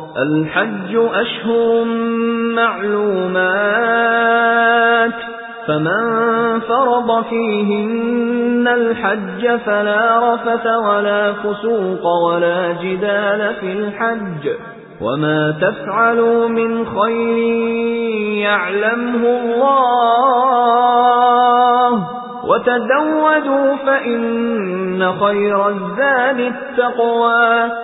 الحج أشهر معلومات فمن فرض فيهن الحج فلا رفث ولا فسوق ولا جدال في الحج وما تفعلوا من خير يعلمه الله وتزودوا فإن خير الزاد التقوى.